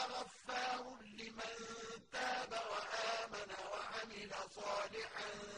غَفَّارٌ لِّمَن تَابَ وَآمَنَ وَعَمِلَ صَالِحًا.